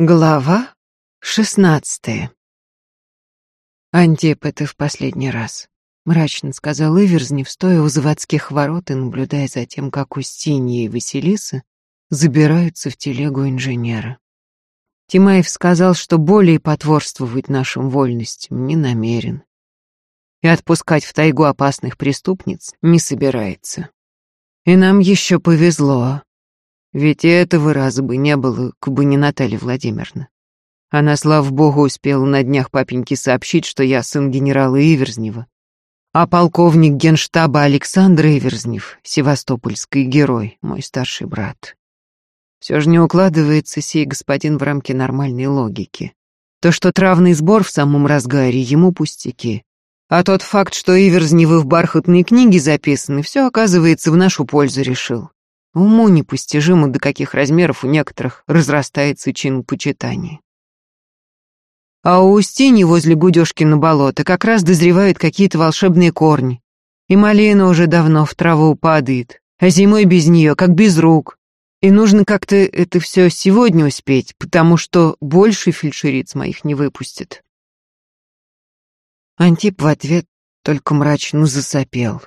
Глава шестнадцатая. «Антип, это в последний раз», — мрачно сказал Иверзнев, стоя у заводских ворот и наблюдая за тем, как Устинья и Василиса забираются в телегу инженера. Тимаев сказал, что более потворствовать нашим вольностям не намерен. И отпускать в тайгу опасных преступниц не собирается. И нам еще повезло. Ведь и этого раза бы не было, к бы не Наталья Владимировна. Она, слава богу, успела на днях папеньке сообщить, что я сын генерала Иверзнева. А полковник генштаба Александр Иверзнев, севастопольский герой, мой старший брат. Все же не укладывается сей господин в рамки нормальной логики. То, что травный сбор в самом разгаре, ему пустяки. А тот факт, что Иверзневы в бархатной книге записаны, все, оказывается, в нашу пользу решил. Уму непостижимо, до каких размеров у некоторых разрастается чин почитания. А у Устини возле Гудёшкина болота как раз дозревают какие-то волшебные корни. И малина уже давно в траву падает, а зимой без нее, как без рук. И нужно как-то это все сегодня успеть, потому что больше фельдшериц моих не выпустят. Антип в ответ только мрачно засопел.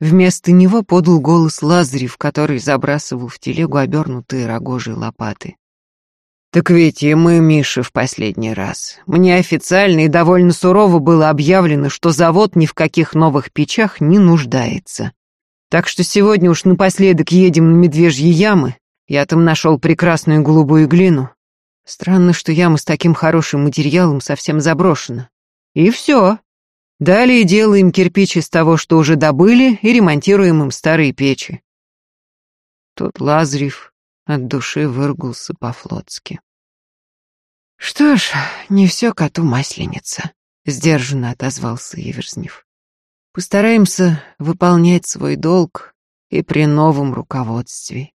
Вместо него подал голос Лазарев, который забрасывал в телегу обернутые рогожие лопаты. «Так ведь и мы, Миша, в последний раз. Мне официально и довольно сурово было объявлено, что завод ни в каких новых печах не нуждается. Так что сегодня уж напоследок едем на Медвежьи ямы. Я там нашел прекрасную голубую глину. Странно, что яма с таким хорошим материалом совсем заброшена. И все. Далее делаем кирпич из того, что уже добыли, и ремонтируем им старые печи. Тут Лазарев от души выргулся по-флотски. «Что ж, не все коту масленица», — сдержанно отозвался Еверзнев. «Постараемся выполнять свой долг и при новом руководстве.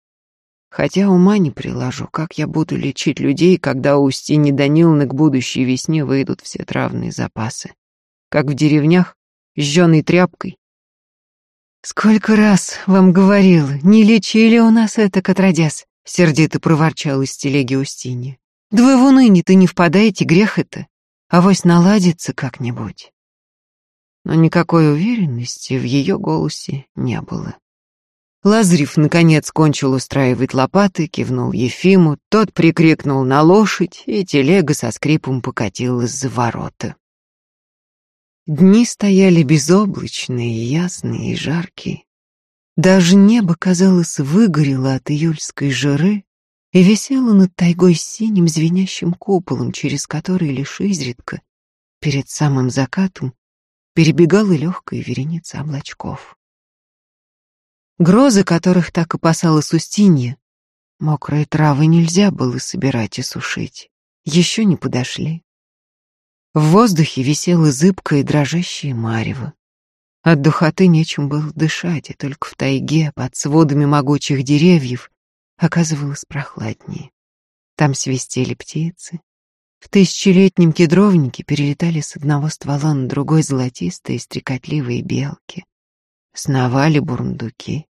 Хотя ума не приложу, как я буду лечить людей, когда у Устини Даниловны к будущей весне выйдут все травные запасы как в деревнях, жженой тряпкой. «Сколько раз вам говорил, не лечили у нас это, отродясь», — сердито проворчал из телеги Устинья. «Да вы в уныние-то не впадаете, грех это. Авось наладится как-нибудь». Но никакой уверенности в ее голосе не было. Лазарев, наконец, кончил устраивать лопаты, кивнул Ефиму, тот прикрикнул на лошадь, и телега со скрипом покатилась за ворота. Дни стояли безоблачные, ясные и жаркие. Даже небо, казалось, выгорело от июльской жары и висело над тайгой синим звенящим куполом, через который лишь изредка, перед самым закатом, перебегала легкая вереница облачков. Грозы, которых так опасалась Устинья, мокрые травы нельзя было собирать и сушить, еще не подошли. В воздухе висело зыбкое и дрожащее марево. От духоты нечем было дышать, и только в тайге, под сводами могучих деревьев, оказывалось прохладнее. Там свистели птицы. В тысячелетнем кедровнике перелетали с одного ствола на другой золотистые стрекотливые белки. Сновали бурундуки.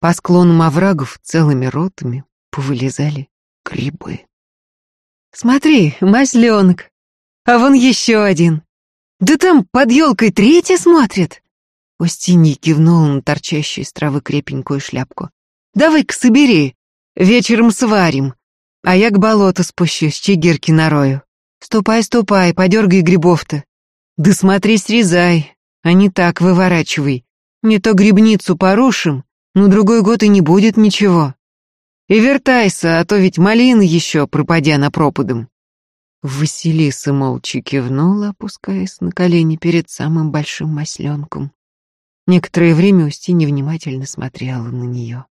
По склонам оврагов целыми ротами повылезали грибы. «Смотри, масленок!» А вон еще один. Да там под елкой третий смотрит. Устинья кивнула на торчащую из травы крепенькую шляпку. Давай-ка собери, вечером сварим. А я к болоту спущусь, чигирки нарою. Ступай, ступай, подергай грибов-то. Да смотри, срезай, а не так выворачивай. Не то грибницу порушим, но другой год и не будет ничего. И вертайся, а то ведь малины еще, пропадя на пропадом. Василиса молча кивнула, опускаясь на колени перед самым большим масленком. Некоторое время Устинья внимательно смотрела на нее.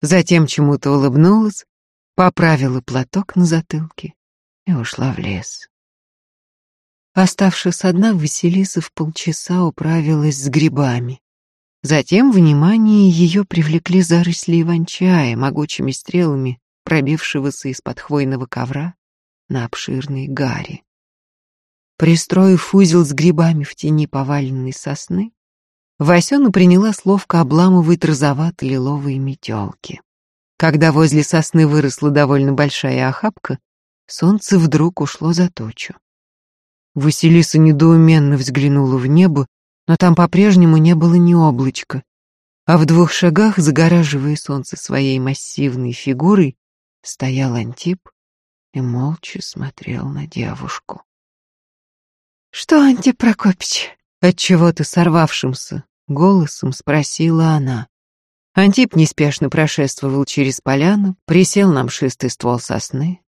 Затем чему-то улыбнулась, поправила платок на затылке и ушла в лес. Оставшись одна, Василиса в полчаса управилась с грибами. Затем внимание ее привлекли заросли иван-чая, могучими стрелами, пробившегося из-под хвойного ковра на обширной гаре. Пристроив узел с грибами в тени поваленной сосны, Васёна приняла ловко обламывать розовато-лиловые метелки. Когда возле сосны выросла довольно большая охапка, солнце вдруг ушло за тучу. Василиса недоуменно взглянула в небо, но там по-прежнему не было ни облачка, а в двух шагах, загораживая солнце своей массивной фигурой, стоял Антип и молча смотрел на девушку. «Что, Антип Прокопич?» Отчего-то сорвавшимся голосом спросила она. Антип неспешно прошествовал через поляну, присел на мшистый ствол сосны,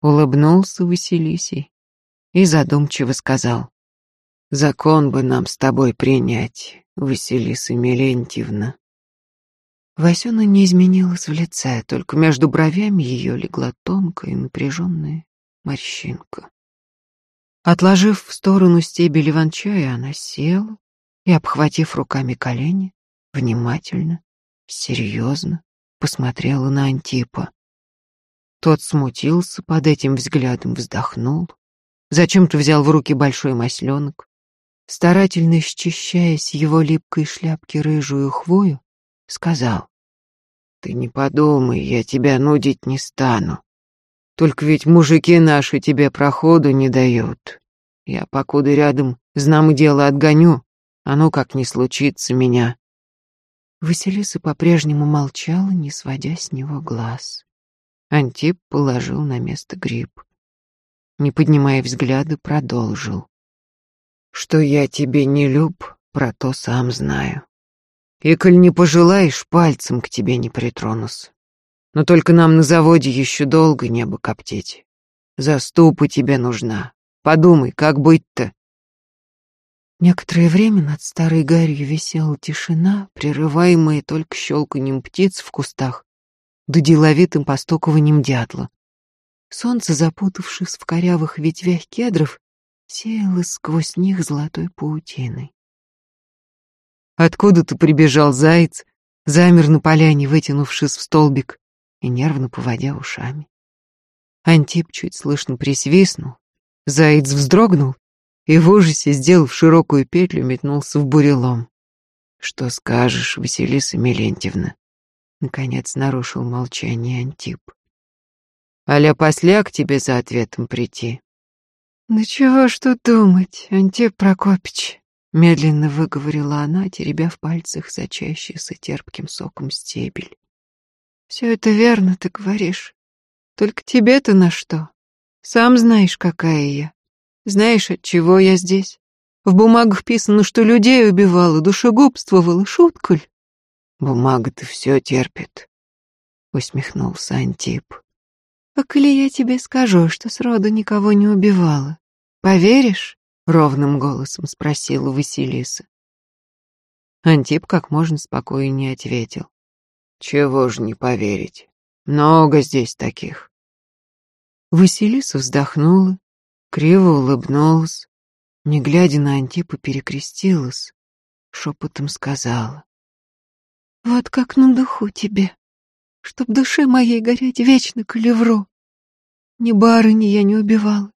улыбнулся Василисей и задумчиво сказал. «Закон бы нам с тобой принять, Василиса Мелентьевна». Васюна не изменилась в лице, только между бровями ее легла тонкая напряженная морщинка. Отложив в сторону стебель иван-чая, она села и, обхватив руками колени, внимательно, серьезно посмотрела на Антипа. Тот смутился под этим взглядом, вздохнул, зачем-то взял в руки большой масленок, старательно счищая с его липкой шляпки рыжую хвою, сказал, «Ты не подумай, я тебя нудить не стану. Только ведь мужики наши тебе проходу не дают. Я, покуда рядом, знам дело отгоню, ну как не случится меня». Василиса по-прежнему молчала, не сводя с него глаз. Антип положил на место гриб. Не поднимая взгляда, продолжил. «Что я тебе не люб, про то сам знаю. И коль не пожелаешь, пальцем к тебе не притронусь. Но только нам на заводе еще долго небо коптеть. Заступа тебе нужна. Подумай, как быть-то?» Некоторое время над старой гарью висела тишина, прерываемая только щелканьем птиц в кустах да деловитым постукиванием дятла. Солнце, запутавшись в корявых ветвях кедров, сеялось сквозь них золотой паутиной. Откуда-то прибежал заяц, замер на поляне, вытянувшись в столбик и нервно поводя ушами. Антип чуть слышно присвистнул, заяц вздрогнул и в ужасе, сделав широкую петлю, метнулся в бурелом. «Что скажешь, Василиса Мелентьевна?» Наконец нарушил молчание Антип. «Аля посля к тебе за ответом прийти?» «Да чего ж думать, Антип Прокопич?» Медленно выговорила она, теребя в пальцах сочащийся терпким соком стебель. «Все это верно, ты говоришь. Только тебе-то на что? Сам знаешь, какая я. Знаешь, от чего я здесь? В бумагах писано, что людей убивала, душегубствовала, шутка ль? Бумага-то все терпит, усмехнулся Антип. А коли я тебе скажу, что сроду никого не убивала, поверишь? Ровным голосом спросила Василиса. Антип как можно спокойнее ответил. Чего ж не поверить? Много здесь таких. Василиса вздохнула, криво улыбнулась, не глядя на Антипа, перекрестилась, шепотом сказала. «Вот как на духу тебе, чтоб душе моей гореть вечно калевру. Ни барыни я не убивала,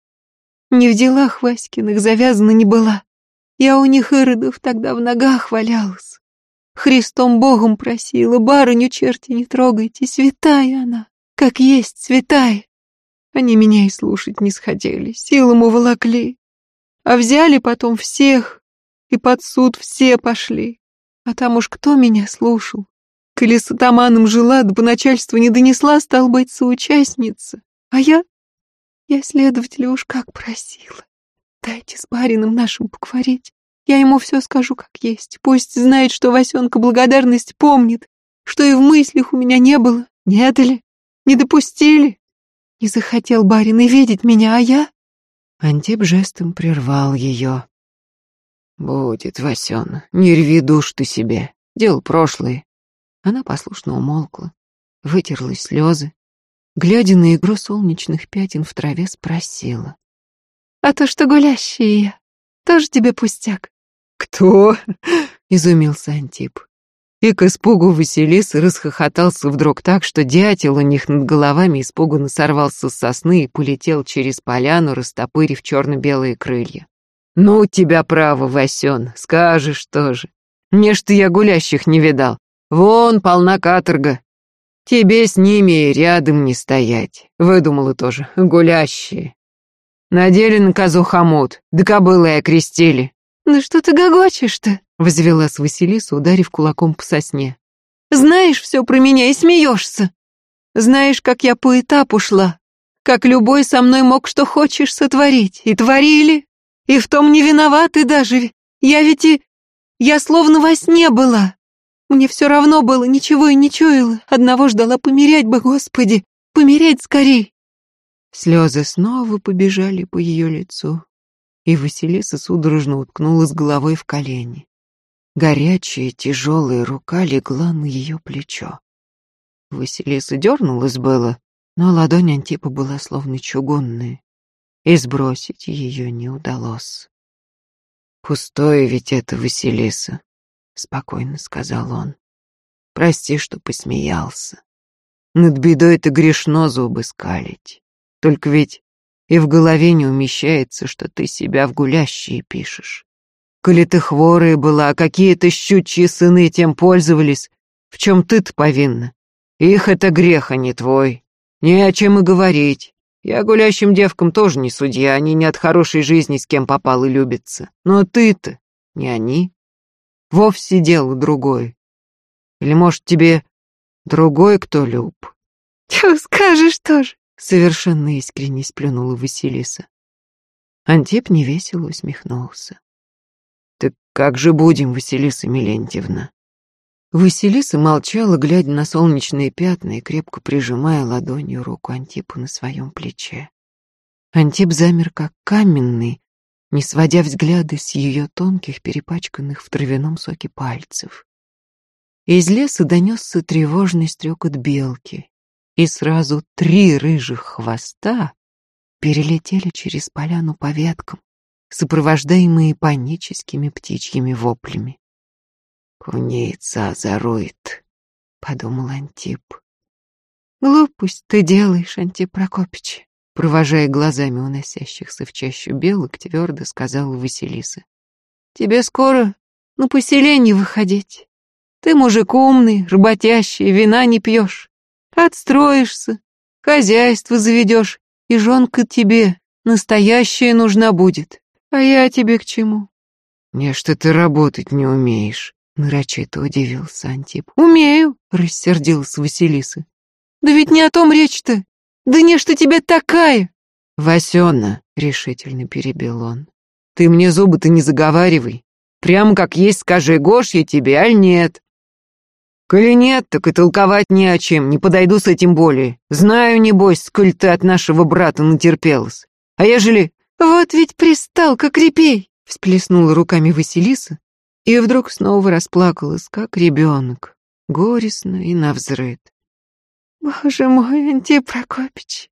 ни в делах Васькиных завязана не была. Я у них иродов тогда в ногах валялась. Христом Богом просила, барыню черти не трогайте, святая она, как есть святая. Они меня и слушать не сходили, силам уволокли. А взяли потом всех, и под суд все пошли. А там уж кто меня слушал? Коли с атаманом жила, да по начальству не донесла, стал быть, соучастница. А я... Я следователя уж как просила. Дайте с барином нашим поговорить. Я ему все скажу как есть. Пусть знает, что Васенка благодарность помнит, что и в мыслях у меня не было. Не ли? Не допустили? Не захотел барин и видеть меня, а я...» Антип жестом прервал ее. «Будет, Васен, не рви душ ты себе. Дело прошлое». Она послушно умолкла, вытерла слезы, глядя на игру солнечных пятен в траве, спросила. «А то, что гулящие я, тоже тебе пустяк?» «Кто?» — изумился Антип. И к испугу Василисы расхохотался вдруг так, что дятел у них над головами испуганно сорвался с сосны и полетел через поляну, растопырив черно-белые крылья. «Ну, у тебя право, Васен, скажешь тоже. Не ж ты я гулящих не видал. Вон полна каторга. Тебе с ними рядом не стоять. Выдумала тоже, гулящие. Надели на козу хомут, да кобылы окрестили. «Да что ты гогочешь-то?» — возвелась Василиса, ударив кулаком по сосне. «Знаешь все про меня и смеешься. Знаешь, как я по этапу шла, как любой со мной мог что хочешь сотворить, и творили, и в том не виноваты даже. Я ведь и... Я словно во сне была. Мне все равно было, ничего и не чуяла, одного ждала помереть бы, Господи, помереть скорей». Слезы снова побежали по ее лицу и Василиса судорожно уткнулась головой в колени. Горячая, тяжелая рука легла на ее плечо. Василиса дернулась было, но ладонь Антипа была словно чугунная, и сбросить ее не удалось. «Пустое ведь это, Василиса», — спокойно сказал он. «Прости, что посмеялся. Над бедой-то грешно зубы скалить. Только ведь и в голове не умещается, что ты себя в гулящие пишешь. Коли ты хворая была, какие-то щучьи сыны тем пользовались, в чем ты-то повинна? Их это грех, а не твой. Не о чем и говорить. Я гулящим девкам тоже не судья, они не от хорошей жизни с кем попал и любятся. Но ты-то, не они. Вовсе дело другое. Или, может, тебе другой кто люб? Чего скажешь тоже? Совершенно искренне сплюнула Василиса. Антип невесело усмехнулся. «Так как же будем, Василиса Милентьевна?» Василиса молчала, глядя на солнечные пятна и крепко прижимая ладонью руку Антипа на своем плече. Антип замер как каменный, не сводя взгляды с ее тонких, перепачканных в травяном соке пальцев. Из леса донесся тревожный стрекот белки, и сразу три рыжих хвоста перелетели через поляну по веткам, сопровождаемые паническими птичьими воплями. «Куница озорует», — подумал Антип. «Глупость ты делаешь, Антип Прокопич», — провожая глазами уносящихся в чащу белок, твердо сказала Василиса. «Тебе скоро на поселение выходить. Ты мужик умный, работящий, вина не пьешь. Отстроишься, хозяйство заведешь, и жонка тебе настоящая нужна будет. А я тебе к чему? Не, что ты работать не умеешь, нарочито удивился Антип. Умею, рассердилась Василиса. Да ведь не о том речь-то. Да не что тебе такая. Васёна, решительно перебил он. Ты мне зубы-то не заговаривай. Прямо как есть скажи, Гош я тебе, аль нет. Коли нет, так и толковать не о чем, не подойду с этим более. Знаю, небось, сколь ты от нашего брата натерпелась. А ежели... Вот ведь пристал, как репей, всплеснула руками Василиса и вдруг снова расплакалась, как ребенок, горестно и навзрыд. Боже мой, Антип Прокопич,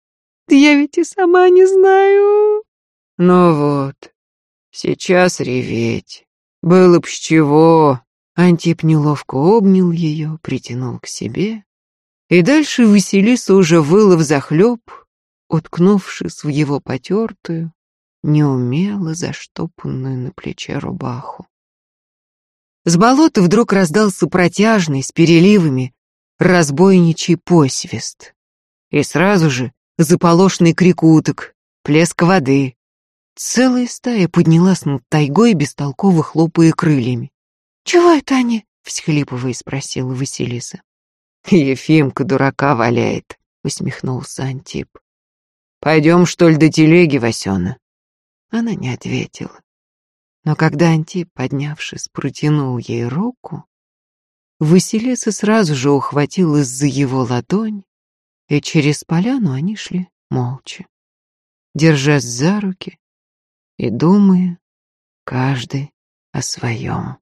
да я ведь и сама не знаю. Ну вот, сейчас реветь. Было б с чего, Антип неловко обнял ее, притянул к себе, и дальше Василиса уже выла взахлеб, уткнувшись в его потертую, неумело заштопанную на плече рубаху. С болота вдруг раздался протяжный, с переливами, разбойничий посвист. И сразу же заполошный крик уток, плеск воды. Целая стая поднялась над тайгой, бестолково хлопая крыльями. «Чего это они?» — всхлипывая спросила Василиса. «Ефимка дурака валяет», — усмехнулся Антип. «Пойдем, что ли, до телеги, Васена?» Она не ответила. Но когда Антип, поднявшись, протянул ей руку, Василиса сразу же ухватилась за его ладонь, и через поляну они шли молча, держась за руки и думая каждый о своем.